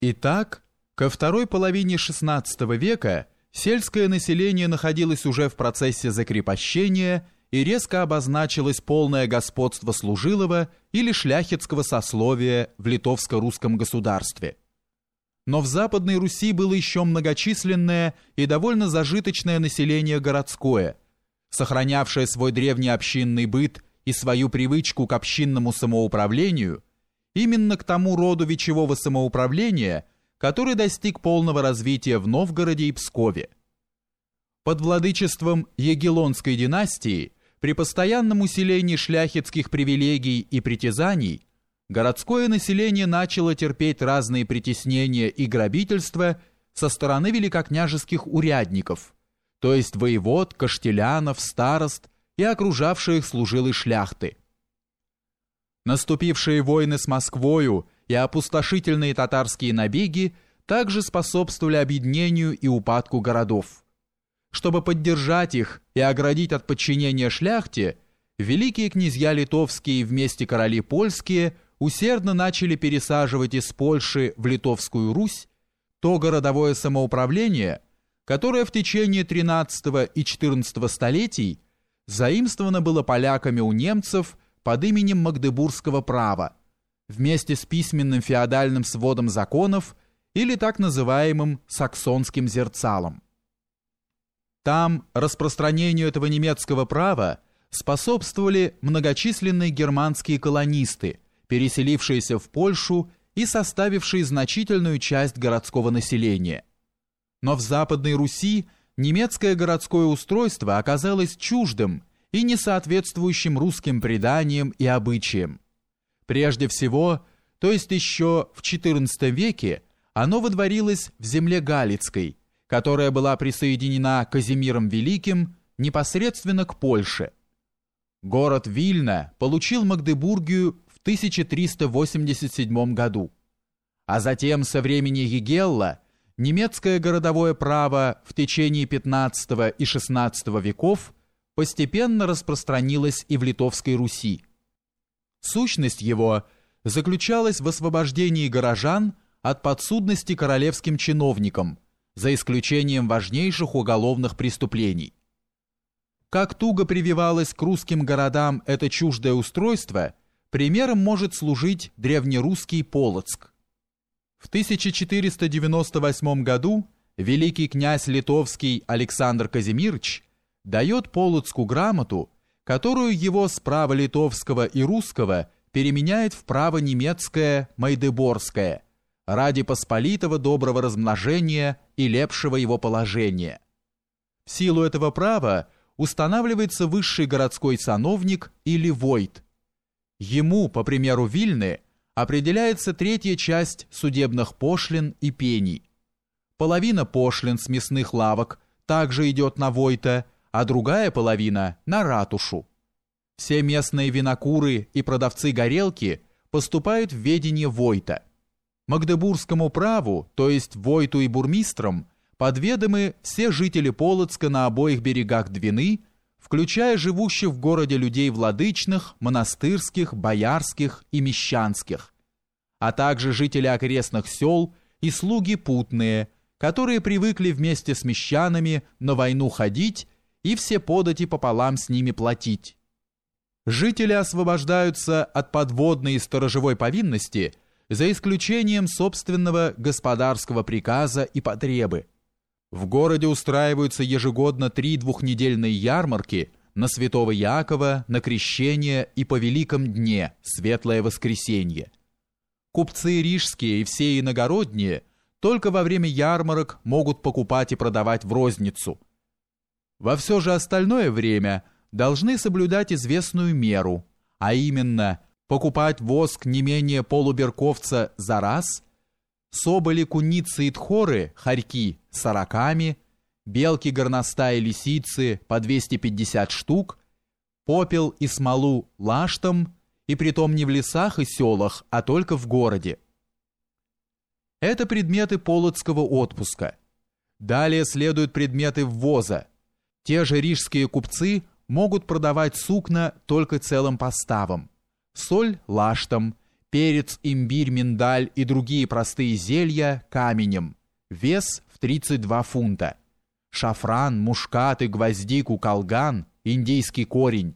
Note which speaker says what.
Speaker 1: Итак, ко второй половине XVI века сельское население находилось уже в процессе закрепощения и резко обозначилось полное господство служилого или шляхетского сословия в литовско-русском государстве. Но в Западной Руси было еще многочисленное и довольно зажиточное население городское, сохранявшее свой древний общинный быт и свою привычку к общинному самоуправлению – именно к тому роду вечевого самоуправления, который достиг полного развития в Новгороде и Пскове. Под владычеством Егелонской династии, при постоянном усилении шляхетских привилегий и притязаний, городское население начало терпеть разные притеснения и грабительства со стороны великокняжеских урядников, то есть воевод, каштелянов, старост и окружавших служилой шляхты – Наступившие войны с Москвою и опустошительные татарские набеги также способствовали объединению и упадку городов. Чтобы поддержать их и оградить от подчинения шляхте, великие князья литовские и вместе короли польские усердно начали пересаживать из Польши в Литовскую Русь то городовое самоуправление, которое в течение XIII и XIV столетий заимствовано было поляками у немцев – под именем Магдебургского права, вместе с письменным феодальным сводом законов или так называемым саксонским зерцалом. Там распространению этого немецкого права способствовали многочисленные германские колонисты, переселившиеся в Польшу и составившие значительную часть городского населения. Но в Западной Руси немецкое городское устройство оказалось чуждым и не соответствующим русским преданиям и обычаям. Прежде всего, то есть еще в XIV веке, оно водворилось в земле Галицкой, которая была присоединена Казимиром Великим непосредственно к Польше. Город Вильна получил Магдебургию в 1387 году, а затем со времени Егелла немецкое городовое право в течение XV и XVI веков – постепенно распространилось и в Литовской Руси. Сущность его заключалась в освобождении горожан от подсудности королевским чиновникам, за исключением важнейших уголовных преступлений. Как туго прививалось к русским городам это чуждое устройство, примером может служить древнерусский Полоцк. В 1498 году великий князь литовский Александр Казимирч дает Полоцку грамоту, которую его справа литовского и русского переменяет в право немецкое Майдеборское ради посполитого доброго размножения и лепшего его положения. В силу этого права устанавливается высший городской сановник или войт. Ему, по примеру Вильны, определяется третья часть судебных пошлин и пений. Половина пошлин с мясных лавок также идет на войта – а другая половина на ратушу. Все местные винокуры и продавцы горелки поступают в ведение Войта. Магдебургскому праву, то есть Войту и бурмистрам, подведомы все жители Полоцка на обоих берегах Двины, включая живущих в городе людей владычных, монастырских, боярских и мещанских, а также жители окрестных сел и слуги путные, которые привыкли вместе с мещанами на войну ходить и все подати пополам с ними платить. Жители освобождаются от подводной и сторожевой повинности за исключением собственного господарского приказа и потребы. В городе устраиваются ежегодно три двухнедельные ярмарки на Святого Якова, на Крещение и по Великом Дне, Светлое Воскресенье. Купцы рижские и все иногородние только во время ярмарок могут покупать и продавать в розницу – во все же остальное время должны соблюдать известную меру, а именно покупать воск не менее полуберковца за раз, соболи, куницы и тхоры, хорьки, сороками, белки, горностаи, лисицы по 250 штук, попел и смолу лаштом, и притом не в лесах и селах, а только в городе. Это предметы полоцкого отпуска. Далее следуют предметы ввоза, те же рижские купцы могут продавать сукна только целым поставом, соль – лаштом, перец, имбирь, миндаль и другие простые зелья каменем, вес в 32 фунта, шафран, мушкат и гвоздику, колган, индийский корень,